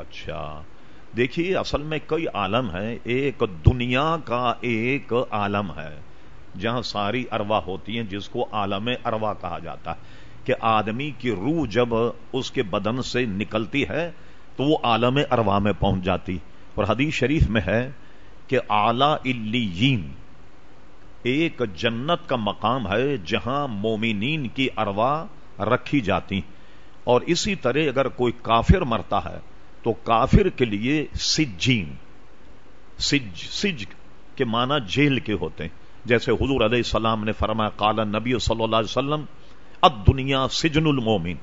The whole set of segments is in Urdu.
اچھا۔ دیکھیے، اصل میں کئی عالم ہے ایک دنیا کا ایک عالم ہے، جہاں ساری اروا ہوتی ہیں، جس کو عالم اروا کہا جاتا ہے۔ کہ آدمی کی روح جب اس کے بدن سے نکلتی ہے، تو وہ عالم اروا میں پہنچ جاتی۔ اور حدیث شریف میں ہے کہ اعلی الین ایک جنت کا مقام ہے، جہاں مومنین کی اروا رکھی جاتی۔ اور اسی طرح اگر کوئی کافر مرتا ہے تو کافر کے لیے سجین، سج سج کے معنی جیل کے ہوتے ہیں۔ جیسے حضور علیہ السلام نے فرمایا کالا نبی صلی اللہ علیہ وسلم اب دنیا سجن المومن،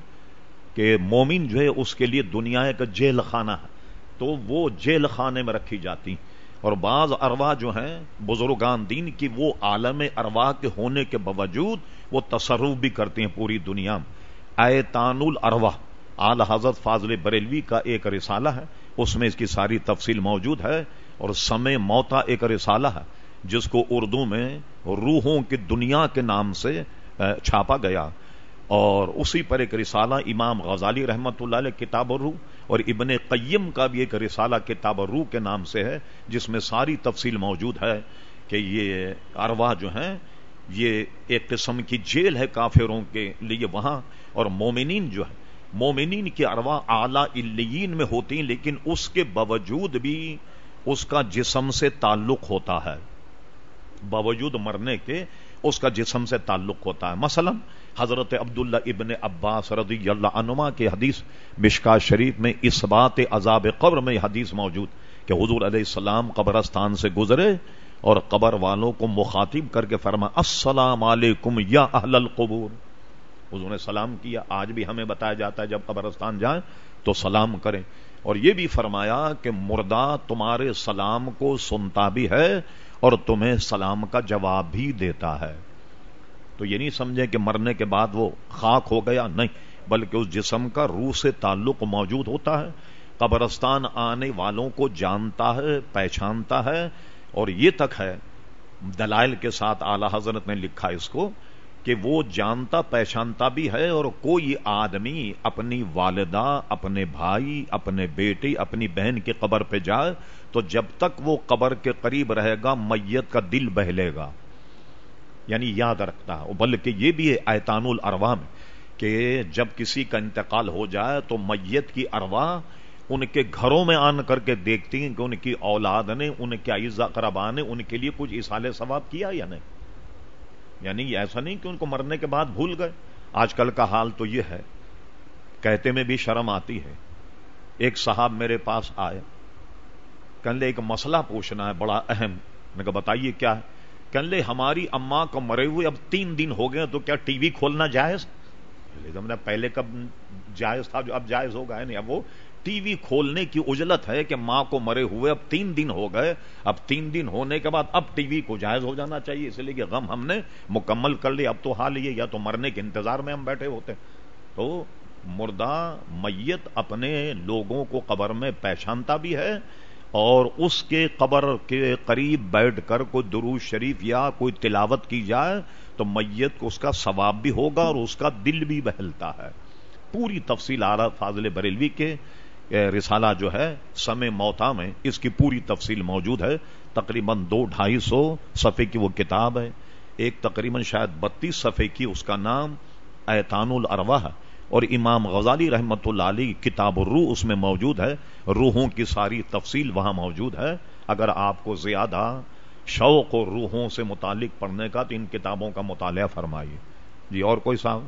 کہ مومن جو ہے اس کے لیے دنیا ایک جیل خانہ ہے۔ تو وہ جیل خانے میں رکھی جاتی اور بعض اروا جو ہیں، بزرگان دین کی وہ عالم اروا کے ہونے کے باوجود وہ تصرف بھی کرتی ہیں پوری دنیا میں۔ اے تان الروا اعلی حضرت فاضل بریلوی کا ایک رسالہ ہے۔ اس میں اس کی ساری تفصیل موجود ہے اور سمے موتا ایک رسالہ ہے، جس کو اردو میں روحوں کی دنیا کے نام سے چھاپا گیا۔ اور اسی پر ایک رسالہ امام غزالی رحمت اللہ علیہ کتاب الروح اور ابن قیم کا بھی ایک رسالہ کتاب الروح کے نام سے ہے، جس میں ساری تفصیل موجود ہے کہ یہ ارواح جو ہیں، یہ ایک قسم کی جیل ہے کافروں کے لیے وہاں اور مومنین جو ہے مومنین کی اروا اعلی الین میں ہوتی ہیں، لیکن اس کے باوجود بھی اس کا جسم سے تعلق ہوتا ہے۔ باوجود مرنے کے اس کا جسم سے تعلق ہوتا ہے۔ مثلا حضرت عبداللہ ابن عباس رضی اللہ عنما کے حدیث مشکا شریف میں اس بات عذاب قبر میں حدیث موجود کہ حضور علیہ السلام قبرستان سے گزرے اور قبر والوں کو مخاطب کر کے فرما السلام علیکم یا اہل القبور۔ حضور نے سلام کیا، آج بھی ہمیں بتایا جاتا ہے جب قبرستان جائیں تو سلام کریں۔ اور یہ بھی فرمایا کہ مردہ تمہارے سلام کو سنتا بھی ہے اور تمہیں سلام کا جواب بھی دیتا ہے۔ تو یہ نہیں سمجھے کہ مرنے کے بعد وہ خاک ہو گیا، نہیں، بلکہ اس جسم کا روح سے تعلق موجود ہوتا ہے۔ قبرستان آنے والوں کو جانتا ہے، پہچانتا ہے۔ اور یہ تک ہے، دلائل کے ساتھ اعلی حضرت نے لکھا اس کو۔ کہ وہ جانتا پہچانتا بھی ہے اور کوئی آدمی اپنی والدہ، اپنے بھائی، اپنے بیٹی، اپنی بہن کی قبر پہ جائے تو جب تک وہ قبر کے قریب رہے گا، میت کا دل بہلے گا۔ یعنی یاد رکھتا ہے۔ بلکہ یہ بھی ہے ایتان الروا میں کہ جب کسی کا انتقال ہو جائے تو میت کی اروا ان کے گھروں میں آن کر کے دیکھتی ہیں کہ ان کی اولاد نے، ان کے عیزہ قربا نے، ان کے لیے کچھ اشال ثواب کیا یا نہیں۔ یعنی ایسا نہیں کہ ان کو مرنے کے بعد بھول گئے۔ آج کل کا حال تو یہ ہے، کہتے میں بھی شرم آتی ہے۔ ایک صاحب میرے پاس آئے لے ایک مسئلہ پوچھنا ہے بڑا اہم۔ میں کہا بتائیے کیا ہے؟ کہنے لے ہماری اما کو مرے ہوئے اب تین دن ہو گئے تو کیا ٹی وی کھولنا جائز؟ پہلے کب جائز تھا جو اب جائز ہوگا نہیں، اب وہ ٹی وی کھولنے کی اجلت ہے کہ ماں کو مرے ہوئے اب تین دن ہو گئے، اب تین دن ہونے کے بعد اب ٹی وی کو جائز ہو جانا چاہیے، اس لیے کہ غم ہم نے مکمل کر لیا اب تو حال یہ یا تو مرنے کے انتظار میں ہم بیٹھے ہوتے تو مردہ میت اپنے لوگوں کو قبر میں پہچانتا بھی ہے اور اس کے قبر کے قریب بیٹھ کر کوئی درو شریف یا کوئی تلاوت کی جائے تو میت کو اس کا ثواب بھی ہوگا اور اس کا دل بھی بہلتا ہے۔ پوری تفصیل آ رہا فاضل بریلوی کے رسالہ جو ہے سمے موتا میں، اس کی پوری تفصیل موجود ہے۔ تقریباً دو ڈھائی سو صفحے کی وہ کتاب ہے۔ ایک تقریباً شاید بتیس صفحے کی اس کا نام ایتان الروا ہے۔ اور امام غزالی رحمت اللہ علی کتاب الروح اس میں موجود ہے۔ روحوں کی ساری تفصیل وہاں موجود ہے۔ اگر آپ کو زیادہ شوق اور روحوں سے متعلق پڑھنے کا، تو ان کتابوں کا مطالعہ فرمائیے۔ جی اور کوئی صاحب؟